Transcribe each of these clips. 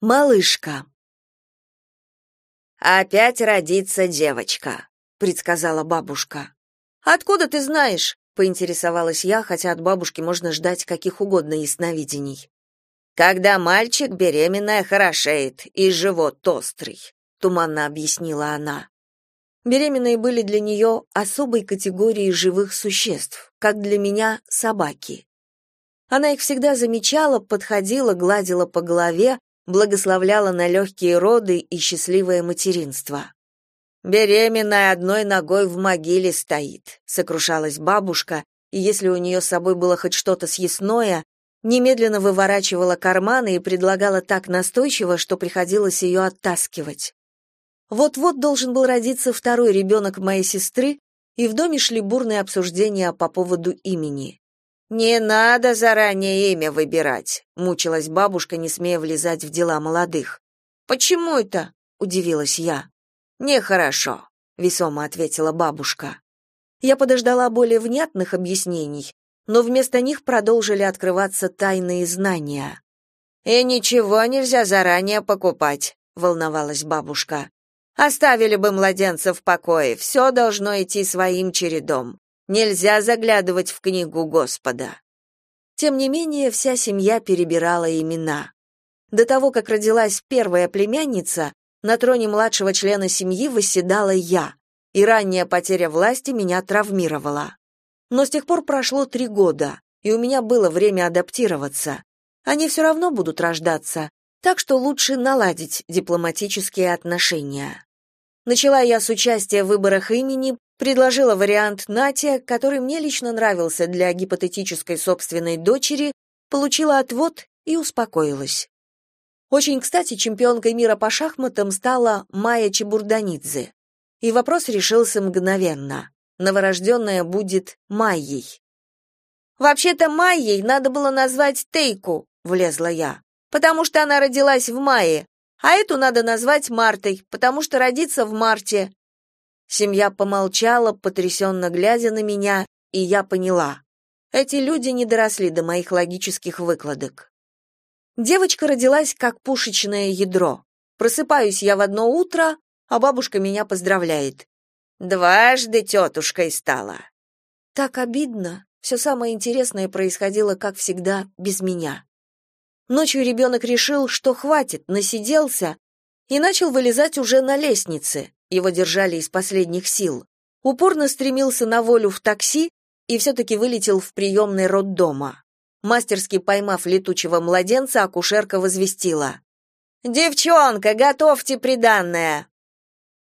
Малышка. Опять родится девочка, предсказала бабушка. Откуда ты знаешь? поинтересовалась я, хотя от бабушки можно ждать каких угодно ясновидений. Когда мальчик беременная хорошеет и живот острый, туманно объяснила она. Беременные были для нее особой категорией живых существ, как для меня собаки. Она их всегда замечала, подходила, гладила по голове, благословляла на легкие роды и счастливое материнство. «Беременная одной ногой в могиле стоит», — сокрушалась бабушка, и если у нее с собой было хоть что-то съестное, немедленно выворачивала карманы и предлагала так настойчиво, что приходилось ее оттаскивать. Вот-вот должен был родиться второй ребенок моей сестры, и в доме шли бурные обсуждения по поводу имени. Не надо заранее имя выбирать, мучилась бабушка, не смея влезать в дела молодых. Почему это? удивилась я. Нехорошо, весомо ответила бабушка. Я подождала более внятных объяснений, но вместо них продолжили открываться тайные знания. И ничего нельзя заранее покупать, волновалась бабушка. Оставили бы младенца в покое, все должно идти своим чередом. Нельзя заглядывать в книгу Господа. Тем не менее, вся семья перебирала имена. До того, как родилась первая племянница, на троне младшего члена семьи восседала я, и ранняя потеря власти меня травмировала. Но с тех пор прошло три года, и у меня было время адаптироваться. Они все равно будут рождаться, так что лучше наладить дипломатические отношения. Начала я с участия в выборах имени, предложила вариант Натя, который мне лично нравился для гипотетической собственной дочери, получила отвод и успокоилась. Очень кстати, чемпионкой мира по шахматам стала Майя Чебурданидзе. И вопрос решился мгновенно. Новорожденная будет Майей. «Вообще-то Майей надо было назвать Тейку», — влезла я, «потому что она родилась в мае, а эту надо назвать Мартой, потому что родится в марте. Семья помолчала, потрясенно глядя на меня, и я поняла. Эти люди не доросли до моих логических выкладок. Девочка родилась как пушечное ядро. Просыпаюсь я в одно утро, а бабушка меня поздравляет. Дважды тетушкой стала. Так обидно. Все самое интересное происходило, как всегда, без меня. Ночью ребенок решил, что хватит, насиделся, и начал вылезать уже на лестнице. Его держали из последних сил. Упорно стремился на волю в такси и все-таки вылетел в приемный роддома. Мастерски поймав летучего младенца, акушерка возвестила. «Девчонка, готовьте приданное!»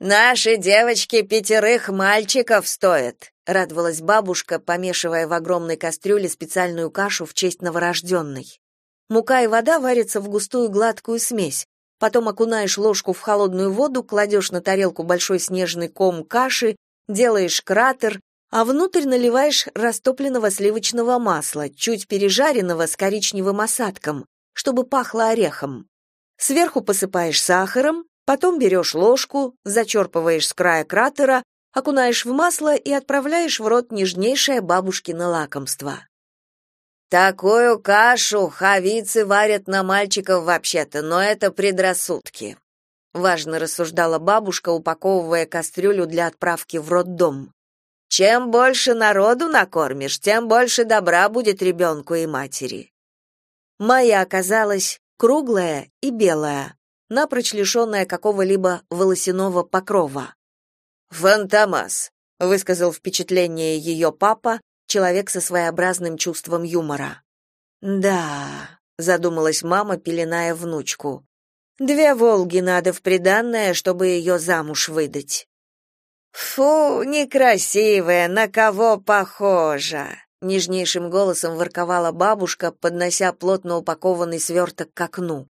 «Наши девочки пятерых мальчиков стоят», — радовалась бабушка, помешивая в огромной кастрюле специальную кашу в честь новорожденной. Мука и вода варятся в густую гладкую смесь, Потом окунаешь ложку в холодную воду, кладешь на тарелку большой снежный ком каши, делаешь кратер, а внутрь наливаешь растопленного сливочного масла, чуть пережаренного с коричневым осадком, чтобы пахло орехом. Сверху посыпаешь сахаром, потом берешь ложку, зачерпываешь с края кратера, окунаешь в масло и отправляешь в рот нежнейшее бабушкино лакомство. Такую кашу хавицы варят на мальчиков вообще-то, но это предрассудки. Важно рассуждала бабушка, упаковывая кастрюлю для отправки в роддом. Чем больше народу накормишь, тем больше добра будет ребенку и матери. Майя оказалась круглая и белая, напрочь лишенная какого-либо волосяного покрова. «Фантомас», — высказал впечатление ее папа, человек со своеобразным чувством юмора. «Да», — задумалась мама, пеленая внучку. «Две Волги надо в приданное, чтобы ее замуж выдать». «Фу, некрасивая, на кого похожа?» Нежнейшим голосом ворковала бабушка, поднося плотно упакованный сверток к окну.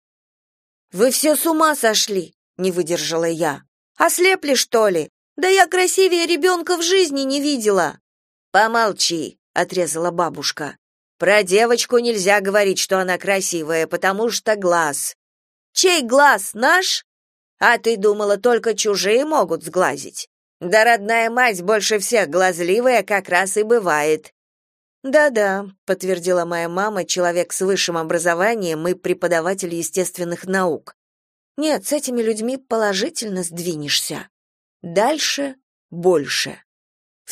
«Вы все с ума сошли!» — не выдержала я. «Ослепли, что ли? Да я красивее ребенка в жизни не видела!» Помолчи, отрезала бабушка. Про девочку нельзя говорить, что она красивая, потому что глаз. Чей глаз, наш? А ты думала, только чужие могут сглазить? Да родная мать больше всех глазливая как раз и бывает. Да-да, подтвердила моя мама, человек с высшим образованием и преподаватель естественных наук. Нет, с этими людьми положительно сдвинешься. Дальше больше.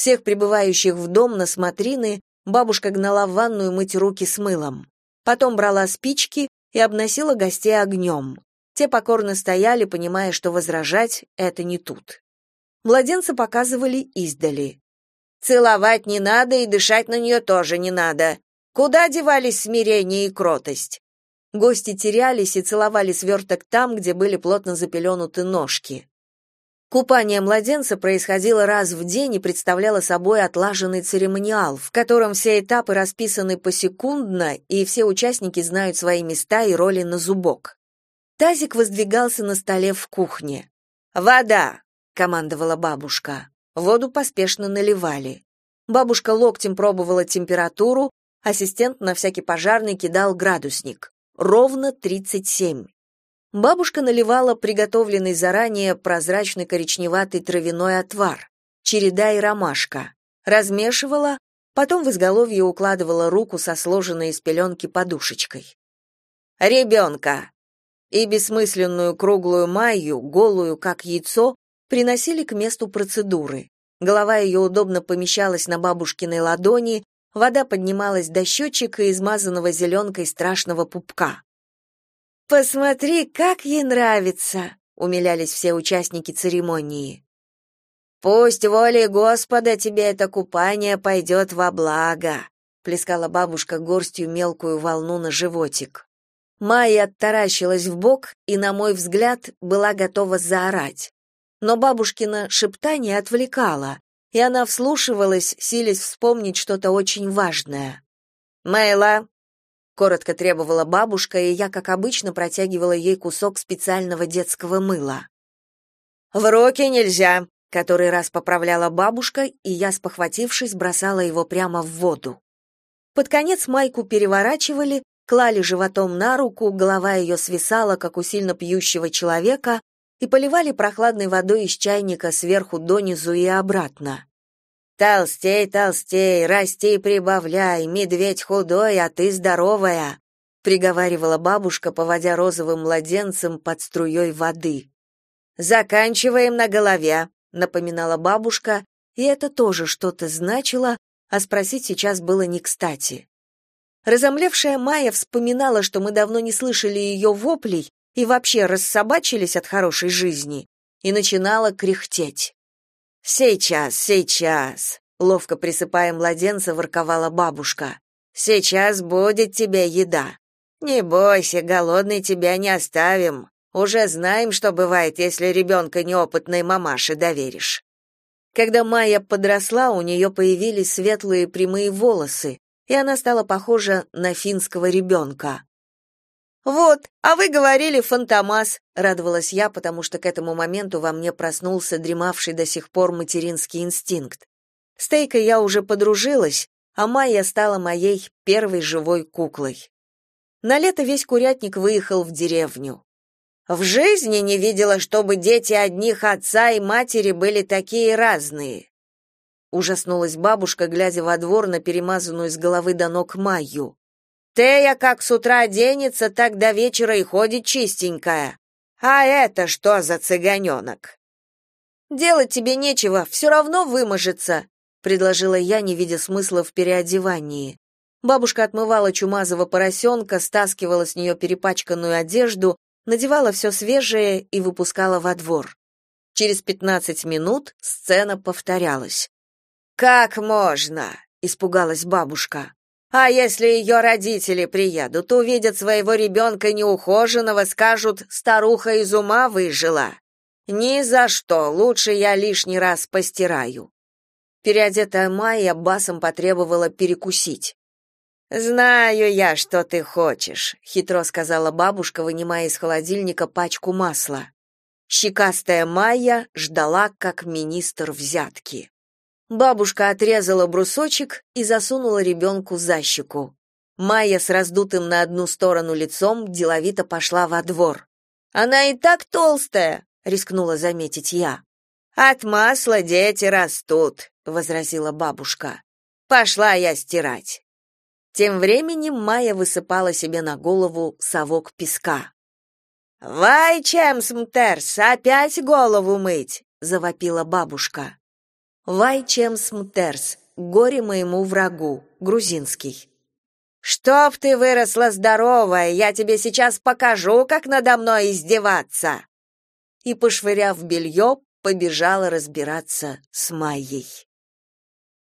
Всех прибывающих в дом на смотрины бабушка гнала в ванную мыть руки с мылом. Потом брала спички и обносила гостей огнем. Те покорно стояли, понимая, что возражать — это не тут. Младенца показывали издали. «Целовать не надо и дышать на нее тоже не надо. Куда девались смирение и кротость?» Гости терялись и целовали сверток там, где были плотно запеленуты ножки. Купание младенца происходило раз в день и представляло собой отлаженный церемониал, в котором все этапы расписаны посекундно, и все участники знают свои места и роли на зубок. Тазик воздвигался на столе в кухне. «Вода!» — командовала бабушка. Воду поспешно наливали. Бабушка локтем пробовала температуру, ассистент на всякий пожарный кидал градусник. Ровно 37. Бабушка наливала приготовленный заранее прозрачный коричневатый травяной отвар, череда и ромашка, размешивала, потом в изголовье укладывала руку со сложенной из пеленки подушечкой. «Ребенка!» И бессмысленную круглую майю, голую, как яйцо, приносили к месту процедуры. Голова ее удобно помещалась на бабушкиной ладони, вода поднималась до щечек измазанного зеленкой страшного пупка. Посмотри, как ей нравится, умилялись все участники церемонии. Пусть волей Господа тебе это купание пойдет во благо, плескала бабушка горстью мелкую волну на животик. Майя оттаращилась в бок и, на мой взгляд, была готова заорать. Но бабушкина шептание отвлекало, и она вслушивалась, силясь вспомнить что-то очень важное. «Мэйла, коротко требовала бабушка, и я, как обычно, протягивала ей кусок специального детского мыла. В руки нельзя, который раз поправляла бабушка, и я, спохватившись, бросала его прямо в воду. Под конец майку переворачивали, клали животом на руку, голова ее свисала, как у сильно пьющего человека, и поливали прохладной водой из чайника сверху донизу и обратно. Толстей, толстей, расти прибавляй, медведь худой, а ты здоровая, приговаривала бабушка, поводя розовым младенцем под струей воды. Заканчиваем на голове, напоминала бабушка, и это тоже что-то значило, а спросить сейчас было не кстати. Разомлевшая Майя вспоминала, что мы давно не слышали ее воплей и вообще рассобачились от хорошей жизни, и начинала кряхтеть. Сейчас, сейчас, ловко присыпая младенца, ворковала бабушка. Сейчас будет тебе еда. Не бойся, голодный тебя не оставим. Уже знаем, что бывает, если ребенка неопытной мамаше доверишь. Когда Майя подросла, у нее появились светлые прямые волосы, и она стала похожа на финского ребенка. Вот, а вы говорили фантомас, радовалась я, потому что к этому моменту во мне проснулся дремавший до сих пор материнский инстинкт. С Тейкой я уже подружилась, а Майя стала моей первой живой куклой. На лето весь курятник выехал в деревню. В жизни не видела, чтобы дети одних отца и матери были такие разные. Ужаснулась бабушка, глядя во двор на перемазанную с головы до ног Майю. Тея как с утра оденется, так до вечера и ходит чистенькая. А это что за цыганенок?» «Делать тебе нечего, все равно выможется», — предложила я, не видя смысла в переодевании. Бабушка отмывала чумазого поросенка, стаскивала с нее перепачканную одежду, надевала все свежее и выпускала во двор. Через пятнадцать минут сцена повторялась. «Как можно?» — испугалась бабушка. А если ее родители приедут, увидят своего ребенка неухоженного, скажут, старуха из ума выжила. Ни за что, лучше я лишний раз постираю. Переодетая Майя басом потребовала перекусить. «Знаю я, что ты хочешь», — хитро сказала бабушка, вынимая из холодильника пачку масла. Щекастая Майя ждала, как министр взятки. Бабушка отрезала брусочек и засунула ребенку за щеку. Майя с раздутым на одну сторону лицом деловито пошла во двор. «Она и так толстая», — рискнула заметить я. «От масла дети растут», — возразила бабушка. «Пошла я стирать». Тем временем Майя высыпала себе на голову совок песка. «Вай, Чемсмтерс, опять голову мыть!» — завопила бабушка. «Вай, Чемсмтерс, горе моему врагу», грузинский. «Чтоб ты выросла здоровая, я тебе сейчас покажу, как надо мной издеваться!» И, пошвыряв белье, побежала разбираться с Майей.